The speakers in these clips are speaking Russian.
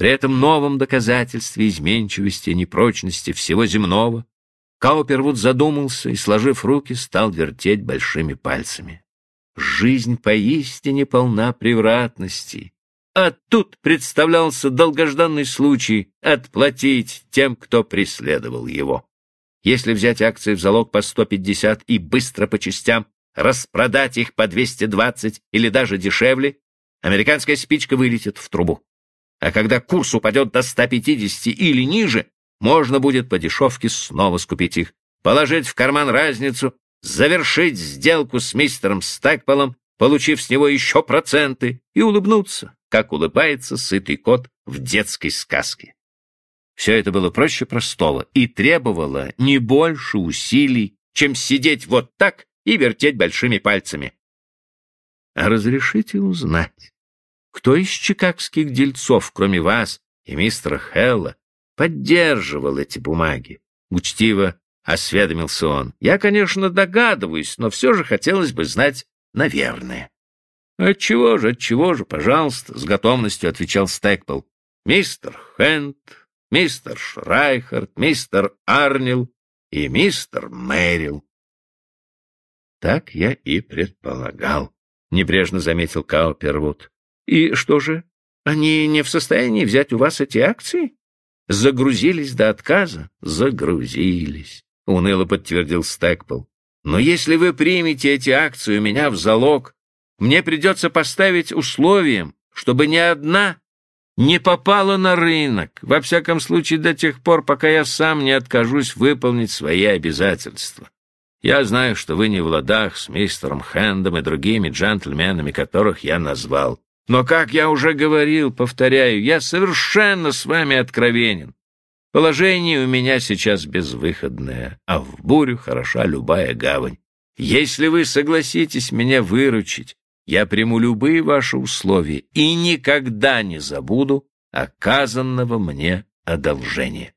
При этом новом доказательстве изменчивости и непрочности всего земного Каупервуд задумался и, сложив руки, стал вертеть большими пальцами. Жизнь поистине полна превратностей. А тут представлялся долгожданный случай отплатить тем, кто преследовал его. Если взять акции в залог по 150 и быстро по частям распродать их по 220 или даже дешевле, американская спичка вылетит в трубу. А когда курс упадет до 150 или ниже, можно будет по дешевке снова скупить их, положить в карман разницу, завершить сделку с мистером Стэкполом, получив с него еще проценты, и улыбнуться, как улыбается сытый кот в детской сказке. Все это было проще простого и требовало не больше усилий, чем сидеть вот так и вертеть большими пальцами. А разрешите узнать, кто из чикагских дельцов, кроме вас и мистера Хелла, поддерживал эти бумаги? Учтиво осведомился он. Я, конечно, догадываюсь, но все же хотелось бы знать, наверное. Отчего же, отчего же, пожалуйста, с готовностью отвечал Стэкпл. Мистер Хэнд, мистер Шрайхард, мистер Арнил и мистер Мэрил. Так я и предполагал, небрежно заметил Каупервуд. И что же, они не в состоянии взять у вас эти акции? Загрузились до отказа? Загрузились, уныло подтвердил Стэкпл. Но если вы примете эти акции у меня в залог, мне придется поставить условием, чтобы ни одна не попала на рынок, во всяком случае до тех пор, пока я сам не откажусь выполнить свои обязательства. Я знаю, что вы не в ладах с мистером Хэндом и другими джентльменами, которых я назвал. Но, как я уже говорил, повторяю, я совершенно с вами откровенен. Положение у меня сейчас безвыходное, а в бурю хороша любая гавань. Если вы согласитесь меня выручить, я приму любые ваши условия и никогда не забуду оказанного мне одолжения.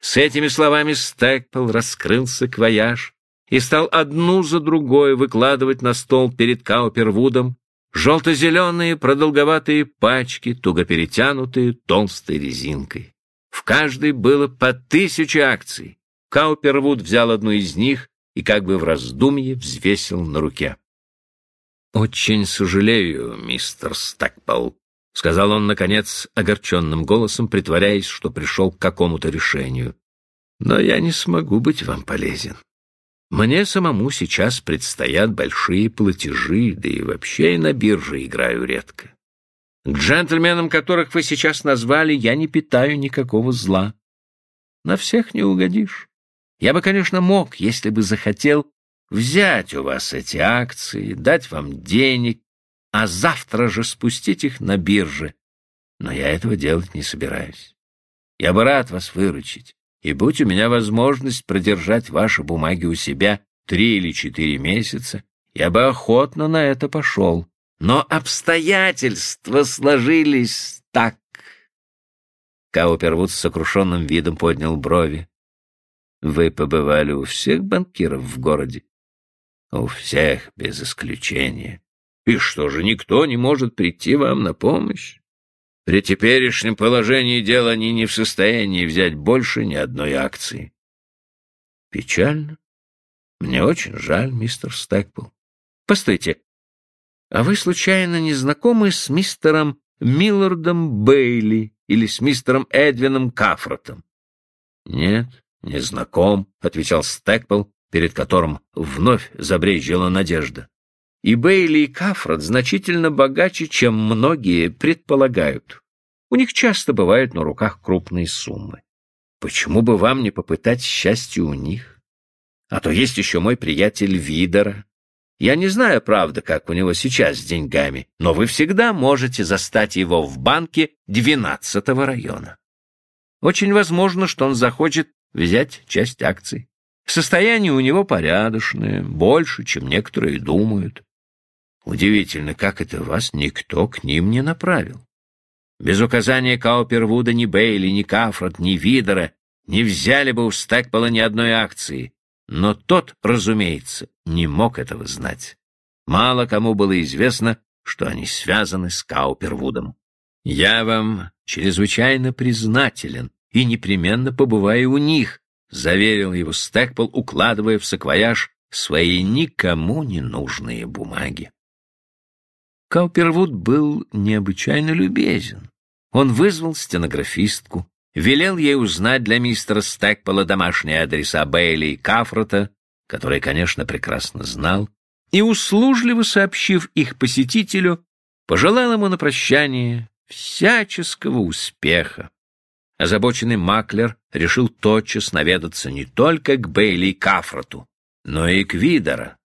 С этими словами Стэкпл раскрылся квояж и стал одну за другой выкладывать на стол перед Каупервудом Желто-зеленые продолговатые пачки, туго перетянутые толстой резинкой. В каждой было по тысяче акций. Каупервуд взял одну из них и как бы в раздумье взвесил на руке. «Очень сожалею, мистер Стакпол», — сказал он, наконец, огорченным голосом, притворяясь, что пришел к какому-то решению. «Но я не смогу быть вам полезен. Мне самому сейчас предстоят большие платежи, да и вообще и на бирже играю редко. К джентльменам, которых вы сейчас назвали, я не питаю никакого зла. На всех не угодишь. Я бы, конечно, мог, если бы захотел, взять у вас эти акции, дать вам денег, а завтра же спустить их на бирже. Но я этого делать не собираюсь. Я бы рад вас выручить. И будь у меня возможность продержать ваши бумаги у себя три или четыре месяца, я бы охотно на это пошел. Но обстоятельства сложились так. Каупервуд с сокрушенным видом поднял брови. Вы побывали у всех банкиров в городе? У всех, без исключения. И что же, никто не может прийти вам на помощь? При теперешнем положении дела они не в состоянии взять больше ни одной акции. Печально. Мне очень жаль, мистер Стэкпл. Постойте, а вы случайно не знакомы с мистером Миллардом Бейли или с мистером Эдвином Кафротом? Нет, не знаком, отвечал Стэкпл, перед которым вновь забрежила надежда. И Бейли и Кафрат значительно богаче, чем многие предполагают. У них часто бывают на руках крупные суммы. Почему бы вам не попытать счастье у них? А то есть еще мой приятель Видера. Я не знаю, правда, как у него сейчас с деньгами, но вы всегда можете застать его в банке двенадцатого района. Очень возможно, что он захочет взять часть акций. Состояние у него порядочное, больше, чем некоторые думают. Удивительно, как это вас никто к ним не направил. Без указания Каупервуда ни Бейли, ни Кафрат, ни Видера не взяли бы у Стэкпола ни одной акции, но тот, разумеется, не мог этого знать. Мало кому было известно, что они связаны с Каупервудом. Я вам чрезвычайно признателен и непременно побываю у них, заверил его Стэкпол, укладывая в саквояж свои никому не нужные бумаги. Каупервуд был необычайно любезен. Он вызвал стенографистку, велел ей узнать для мистера Стэкпола домашние адреса Бейли и Кафрота, который, конечно, прекрасно знал, и, услужливо сообщив их посетителю, пожелал ему на прощание всяческого успеха. Озабоченный маклер решил тотчас наведаться не только к Бейли и Кафроту, но и к Видера.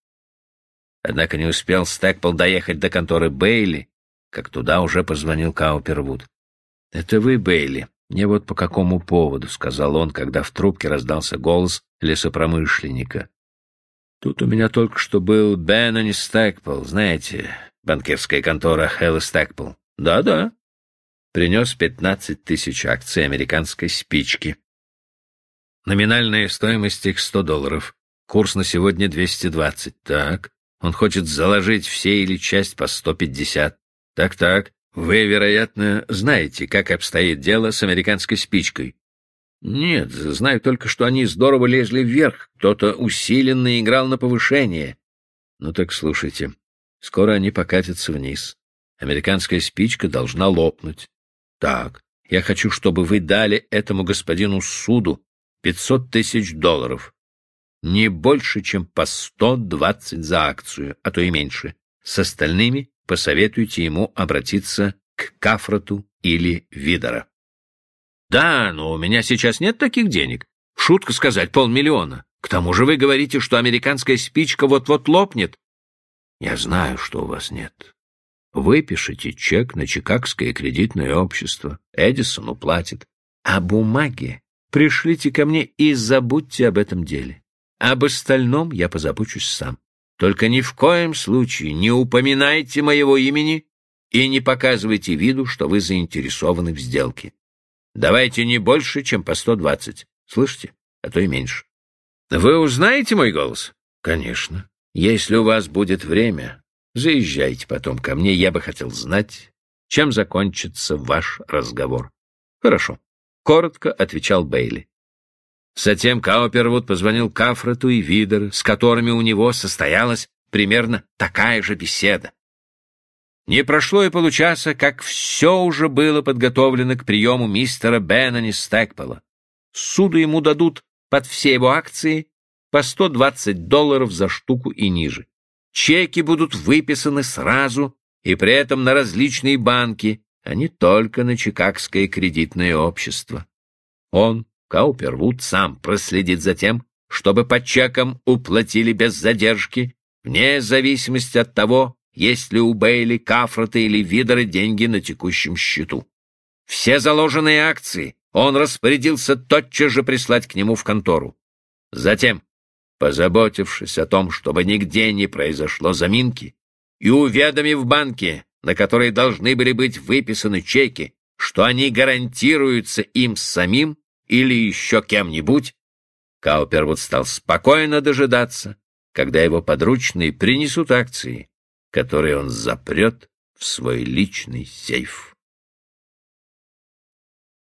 Однако не успел Стэкпол доехать до конторы Бейли, как туда уже позвонил Каупервуд. — Это вы, Бейли? Мне вот по какому поводу, — сказал он, когда в трубке раздался голос лесопромышленника. — Тут у меня только что был Беннони Стэкпол, знаете, банкирская контора Хэлл Стэкпол. Да-да. Принес пятнадцать тысяч акций американской спички. Номинальная стоимость их сто долларов. Курс на сегодня двести двадцать. Так. Он хочет заложить все или часть по сто пятьдесят. Так-так. Вы, вероятно, знаете, как обстоит дело с американской спичкой. Нет, знаю только, что они здорово лезли вверх. Кто-то усиленно играл на повышение. Ну так слушайте, скоро они покатятся вниз. Американская спичка должна лопнуть. Так, я хочу, чтобы вы дали этому господину суду пятьсот тысяч долларов. Не больше, чем по сто двадцать за акцию, а то и меньше. С остальными посоветуйте ему обратиться к Кафроту или Видора. Да, но у меня сейчас нет таких денег. Шутка сказать, полмиллиона. К тому же вы говорите, что американская спичка вот-вот лопнет. Я знаю, что у вас нет. Выпишите чек на Чикагское кредитное общество. Эдисон уплатит. А бумаги пришлите ко мне и забудьте об этом деле. Об остальном я позабочусь сам. Только ни в коем случае не упоминайте моего имени и не показывайте виду, что вы заинтересованы в сделке. Давайте не больше, чем по сто двадцать. Слышите? А то и меньше. Вы узнаете мой голос? Конечно. Если у вас будет время, заезжайте потом ко мне. Я бы хотел знать, чем закончится ваш разговор. Хорошо. Коротко отвечал Бейли. Затем Каупервуд позвонил Кафрету и Видер, с которыми у него состоялась примерно такая же беседа. Не прошло и получаса, как все уже было подготовлено к приему мистера Беннони Стэкпола. Суду ему дадут под все его акции по 120 долларов за штуку и ниже. Чеки будут выписаны сразу и при этом на различные банки, а не только на Чикагское кредитное общество. Он, Каупервуд сам проследит за тем, чтобы по чекам уплатили без задержки, вне зависимости от того, есть ли у Бейли, Кафрота или Видера деньги на текущем счету. Все заложенные акции он распорядился тотчас же прислать к нему в контору. Затем, позаботившись о том, чтобы нигде не произошло заминки, и уведомив банки, на которые должны были быть выписаны чеки, что они гарантируются им самим, или еще кем-нибудь, Каупервуд стал спокойно дожидаться, когда его подручные принесут акции, которые он запрет в свой личный сейф.